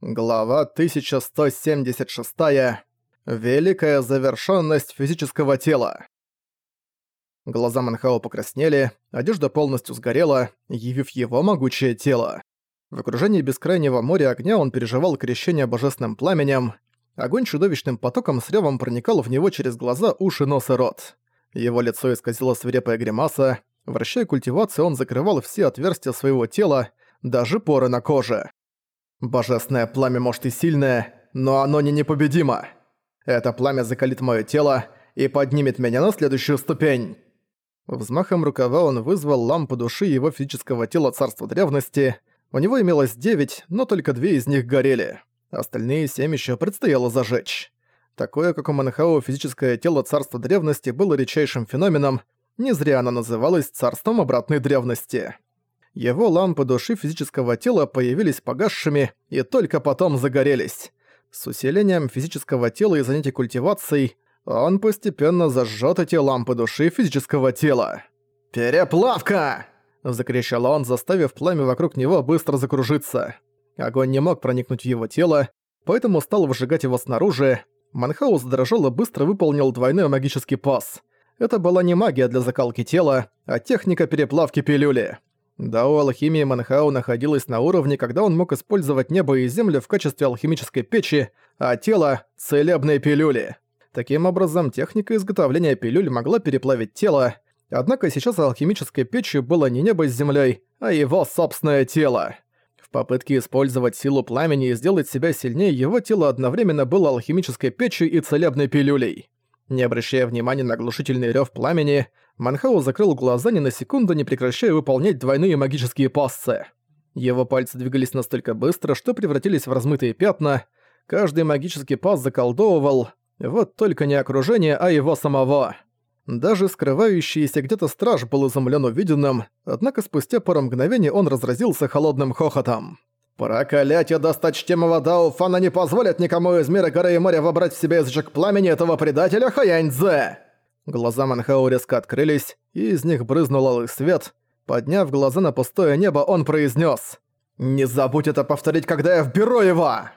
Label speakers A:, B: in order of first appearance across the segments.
A: Глава 1176. Великая завершенность физического тела. Глаза Манхао покраснели, одежда полностью сгорела, явив его могучее тело. В окружении бескрайнего моря огня он переживал крещение божественным пламенем. Огонь чудовищным потоком с ревом проникал в него через глаза, уши, нос и рот. Его лицо исказило свирепая гримаса. Вращая культивацию, он закрывал все отверстия своего тела, даже поры на коже. Божественное пламя может и сильное, но оно не непобедимо. Это пламя закалит мое тело и поднимет меня на следующую ступень. Взмахом рукава он вызвал лампу души его физического тела царства древности. У него имелось девять, но только две из них горели. Остальные семь еще предстояло зажечь. Такое, как у Манхау, физическое тело царства древности было редчайшим феноменом, не зря оно называлось царством обратной древности его лампы души физического тела появились погасшими и только потом загорелись. С усилением физического тела и занятий культивацией он постепенно зажжёт эти лампы души физического тела. «Переплавка!» – закричал он, заставив пламя вокруг него быстро закружиться. Огонь не мог проникнуть в его тело, поэтому стал выжигать его снаружи. Манхаус дрожал и быстро выполнил двойной магический пас. Это была не магия для закалки тела, а техника переплавки пилюли. Дао алхимии Манхау находилась на уровне, когда он мог использовать небо и землю в качестве алхимической печи, а тело – целебные пилюли. Таким образом, техника изготовления пилюль могла переплавить тело, однако сейчас алхимической печью было не небо с землей, а его собственное тело. В попытке использовать силу пламени и сделать себя сильнее, его тело одновременно было алхимической печью и целебной пилюлей. Не обращая внимания на глушительный рёв пламени, Манхау закрыл глаза ни на секунду, не прекращая выполнять двойные магические пассы. Его пальцы двигались настолько быстро, что превратились в размытые пятна. Каждый магический пас заколдовывал. Вот только не окружение, а его самого. Даже скрывающийся где-то страж был изумлен увиденным, однако спустя пару мгновений он разразился холодным хохотом. «Проклятие досточтимого Дауфана не позволят никому из мира горы и моря вобрать в себя язычок пламени этого предателя Хаяньцзе!» Глаза Манхау резко открылись, и из них брызнул алый свет. Подняв глаза на пустое небо, он произнес: «Не забудь это повторить, когда я вберу его!»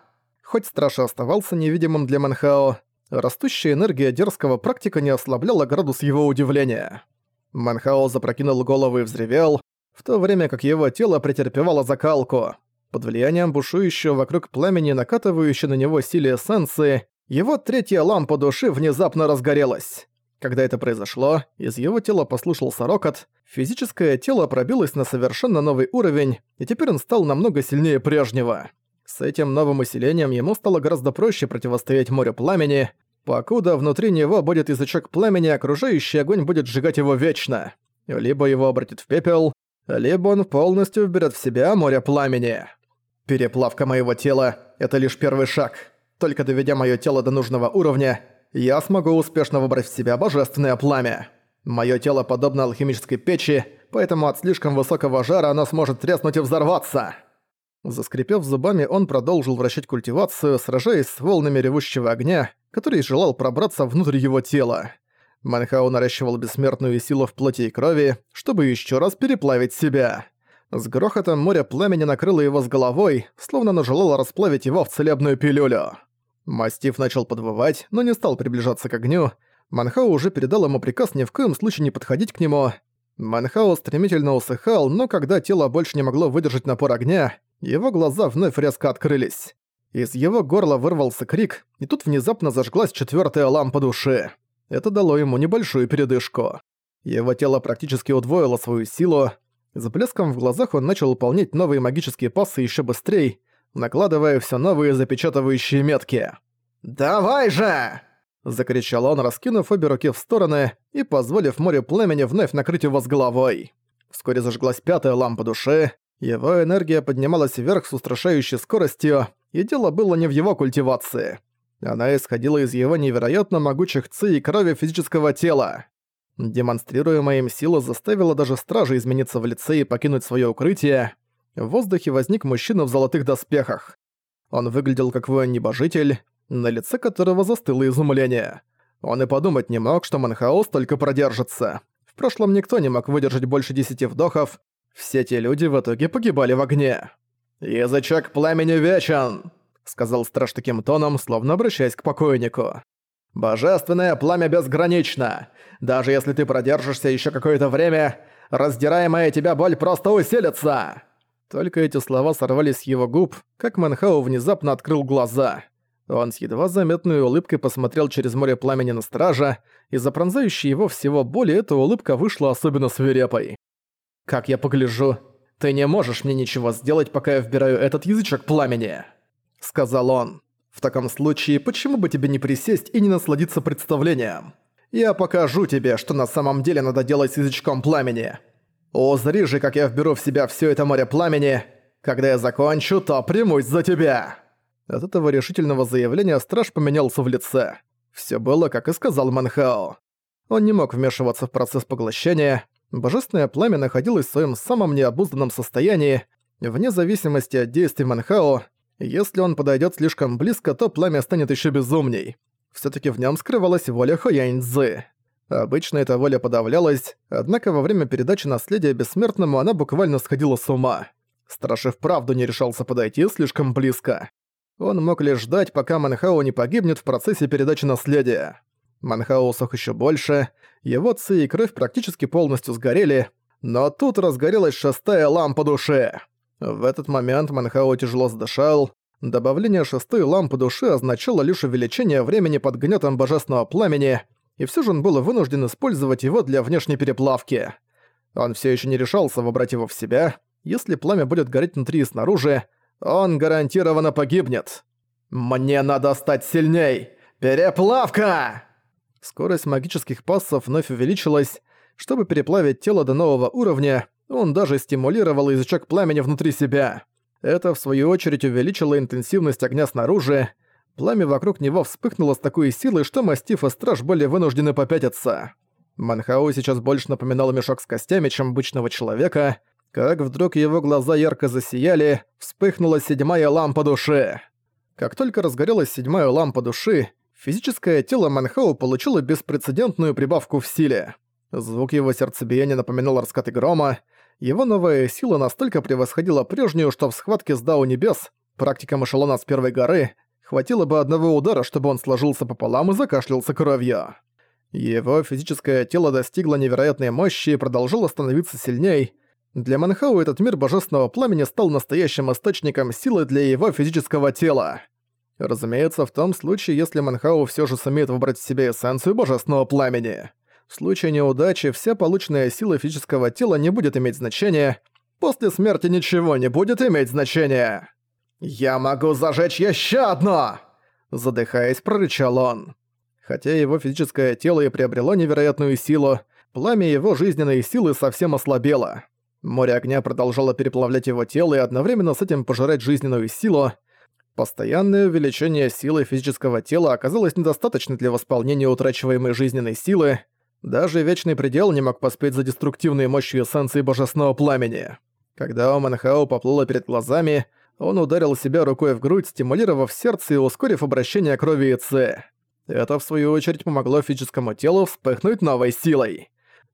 A: Хоть страж оставался невидимым для Манхао, растущая энергия дерзкого практика не ослабляла градус его удивления. Манхао запрокинул голову и взревел, в то время как его тело претерпевало закалку. Под влиянием бушующего вокруг пламени, накатывающей на него силе эссенции, его третья лампа души внезапно разгорелась. Когда это произошло, из его тела послушался рокот, физическое тело пробилось на совершенно новый уровень, и теперь он стал намного сильнее прежнего. С этим новым усилением ему стало гораздо проще противостоять морю пламени, покуда внутри него будет язычок пламени, окружающий огонь будет сжигать его вечно. Либо его обратит в пепел, либо он полностью вберет в себя море пламени. Переплавка моего тела — это лишь первый шаг. Только доведя мое тело до нужного уровня, я смогу успешно выбрать в себя божественное пламя. Моё тело подобно алхимической печи, поэтому от слишком высокого жара оно сможет треснуть и взорваться». Заскрипев зубами, он продолжил вращать культивацию, сражаясь с волнами ревущего огня, который желал пробраться внутрь его тела. Манхау наращивал бессмертную силу в плоти и крови, чтобы еще раз переплавить себя. С грохотом море пламени накрыло его с головой, словно оно желало расплавить его в целебную пилюлю. Мастиф начал подвывать, но не стал приближаться к огню. Манхау уже передал ему приказ ни в коем случае не подходить к нему. Манхау стремительно усыхал, но когда тело больше не могло выдержать напор огня, его глаза вновь резко открылись. Из его горла вырвался крик, и тут внезапно зажглась четвертая лампа души. Это дало ему небольшую передышку. Его тело практически удвоило свою силу. С блеском в глазах он начал выполнять новые магические пассы еще быстрее, накладывая все новые запечатывающие метки. «Давай же!» – закричал он, раскинув обе руки в стороны и позволив море пламени вновь накрыть его с головой. Вскоре зажглась пятая лампа души, его энергия поднималась вверх с устрашающей скоростью, и дело было не в его культивации. Она исходила из его невероятно могучих ци и крови физического тела. Демонстрируемая им сила заставила даже стража измениться в лице и покинуть свое укрытие. В воздухе возник мужчина в золотых доспехах. Он выглядел как воин-небожитель, на лице которого застыло изумление. Он и подумать не мог, что Манхаус только продержится. В прошлом никто не мог выдержать больше десяти вдохов, все те люди в итоге погибали в огне. «Язычок пламени вечен!» — сказал страж таким тоном, словно обращаясь к покойнику. «Божественное пламя безгранично! Даже если ты продержишься еще какое-то время, раздираемая тебя боль просто усилится!» Только эти слова сорвались с его губ, как Манхау внезапно открыл глаза. Он с едва заметной улыбкой посмотрел через море пламени на стража, и за пронзающей его всего боли эта улыбка вышла особенно свирепой. «Как я погляжу, ты не можешь мне ничего сделать, пока я вбираю этот язычок пламени», — сказал он. «В таком случае, почему бы тебе не присесть и не насладиться представлением? Я покажу тебе, что на самом деле надо делать с язычком пламени. Узри же, как я вберу в себя все это море пламени. Когда я закончу, то примусь за тебя!» От этого решительного заявления страж поменялся в лице. Все было, как и сказал Манхао. Он не мог вмешиваться в процесс поглощения. Божественное пламя находилось в своем самом необузданном состоянии. Вне зависимости от действий Манхао, если он подойдет слишком близко, то пламя станет еще безумней. все таки в нем скрывалась воля Хоянь-Цзы. Обычно эта воля подавлялась, однако во время передачи наследия бессмертному она буквально сходила с ума. Страж и вправду не решался подойти слишком близко. Он мог лишь ждать, пока Манхау не погибнет в процессе передачи наследия. Манхау усох еще больше, его ци и кровь практически полностью сгорели, но тут разгорелась шестая лампа души. В этот момент Манхау тяжело задышал. Добавление шестой лампы души означало лишь увеличение времени под гнетом божественного пламени — и все же он был вынужден использовать его для внешней переплавки. Он все еще не решался вобрать его в себя. Если пламя будет гореть внутри и снаружи, он гарантированно погибнет. «Мне надо стать сильней! Переплавка!» Скорость магических пассов вновь увеличилась. Чтобы переплавить тело до нового уровня, он даже стимулировал язычок пламени внутри себя. Это, в свою очередь, увеличило интенсивность огня снаружи, Пламя вокруг него вспыхнуло с такой силой, что мастиф и страж были вынуждены попятиться. Манхау сейчас больше напоминал мешок с костями, чем обычного человека, как вдруг его глаза ярко засияли, вспыхнула седьмая лампа души. Как только разгорелась седьмая лампа души, физическое тело Манхау получило беспрецедентную прибавку в силе. Звук его сердцебиения напоминал раскаты грома, его новая сила настолько превосходила прежнюю, что в схватке с Дау Небес, практиком эшелона с первой горы, Хватило бы одного удара, чтобы он сложился пополам и закашлялся кровью. Его физическое тело достигло невероятной мощи и продолжило становиться сильней. Для Манхау этот мир божественного пламени стал настоящим источником силы для его физического тела. Разумеется, в том случае, если Манхау все же сумеет выбрать в себе эссенцию божественного пламени. В случае неудачи вся полученная сила физического тела не будет иметь значения. После смерти ничего не будет иметь значения. «Я могу зажечь еще одно!» Задыхаясь, прорычал он. Хотя его физическое тело и приобрело невероятную силу, пламя его жизненной силы совсем ослабело. Море огня продолжало переплавлять его тело и одновременно с этим пожирать жизненную силу. Постоянное увеличение силы физического тела оказалось недостаточно для восполнения утрачиваемой жизненной силы. Даже Вечный Предел не мог поспеть за деструктивной мощью эссенции Божественного Пламени. Когда Оманхао поплыло перед глазами, он ударил себя рукой в грудь, стимулировав сердце и ускорив обращение крови и Ц. Это, в свою очередь, помогло физическому телу вспыхнуть новой силой.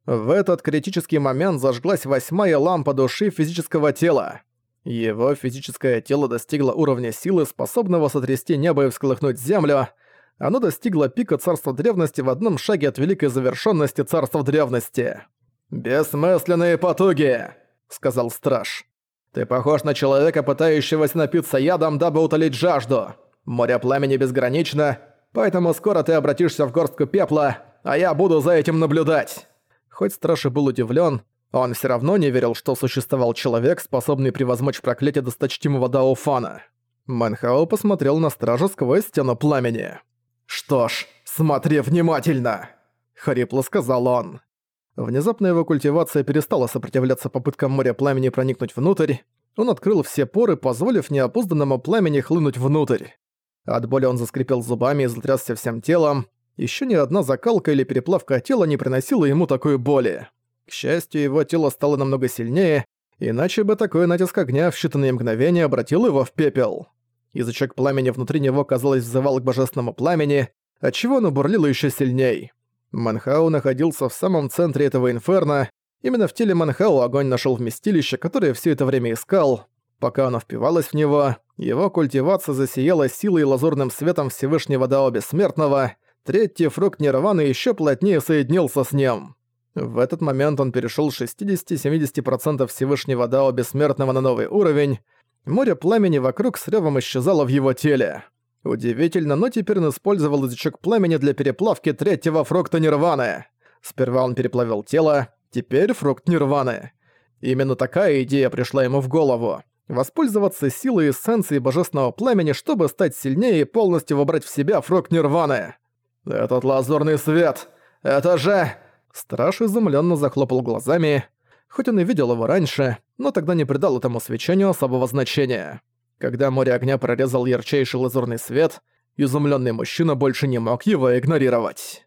A: В этот критический момент зажглась восьмая лампа души физического тела. Его физическое тело достигло уровня силы, способного сотрясти небо и всколыхнуть землю. Оно достигло пика царства древности в одном шаге от великой завершенности царства древности. «Бессмысленные потуги!» — сказал страж. Ты похож на человека, пытающегося напиться ядом, дабы утолить жажду. Море пламени безгранично, поэтому скоро ты обратишься в горстку пепла, а я буду за этим наблюдать». Хоть страж и был удивлен, он все равно не верил, что существовал человек, способный превозмочь проклятие досточтимого Даофана. Манхао посмотрел на стража сквозь стену пламени. «Что ж, смотри внимательно!» — хрипло сказал он. Внезапно его культивация перестала сопротивляться попыткам моря пламени проникнуть внутрь. Он открыл все поры, позволив неопузданному пламени хлынуть внутрь. От боли он заскрипел зубами и затрясся всем телом. Еще ни одна закалка или переплавка тела не приносила ему такой боли. К счастью, его тело стало намного сильнее, иначе бы такой натиск огня в считанные мгновения обратил его в пепел. Язычок пламени внутри него, казалось, взывал к божественному пламени, отчего оно бурлило еще сильней. Манхау находился в самом центре этого инферно. Именно в теле Манхау огонь нашел вместилище, которое все это время искал. Пока оно впивалось в него, Его культивация засияла силой и лазурным светом Всевышнего Дао Бессмертного, третий фрукт Нирваны еще плотнее соединился с ним. В этот момент он перешел с 60-70% Всевышнего Дао Бессмертного на новый уровень, море пламени вокруг с ревом исчезало в его теле. Удивительно, но теперь он использовал язычок пламени для переплавки третьего фрукта Нирваны. Сперва он переплавил тело, теперь фрукт Нирваны. Именно такая идея пришла ему в голову. Воспользоваться силой эссенции божественного пламени, чтобы стать сильнее и полностью вобрать в себя фрукт Нирваны. «Этот лазурный свет! Это же...» Страж изумленно захлопал глазами. Хоть он и видел его раньше, но тогда не придал этому свечению особого значения. Когда море огня прорезал ярчайший лазурный свет, изумленный мужчина больше не мог его игнорировать.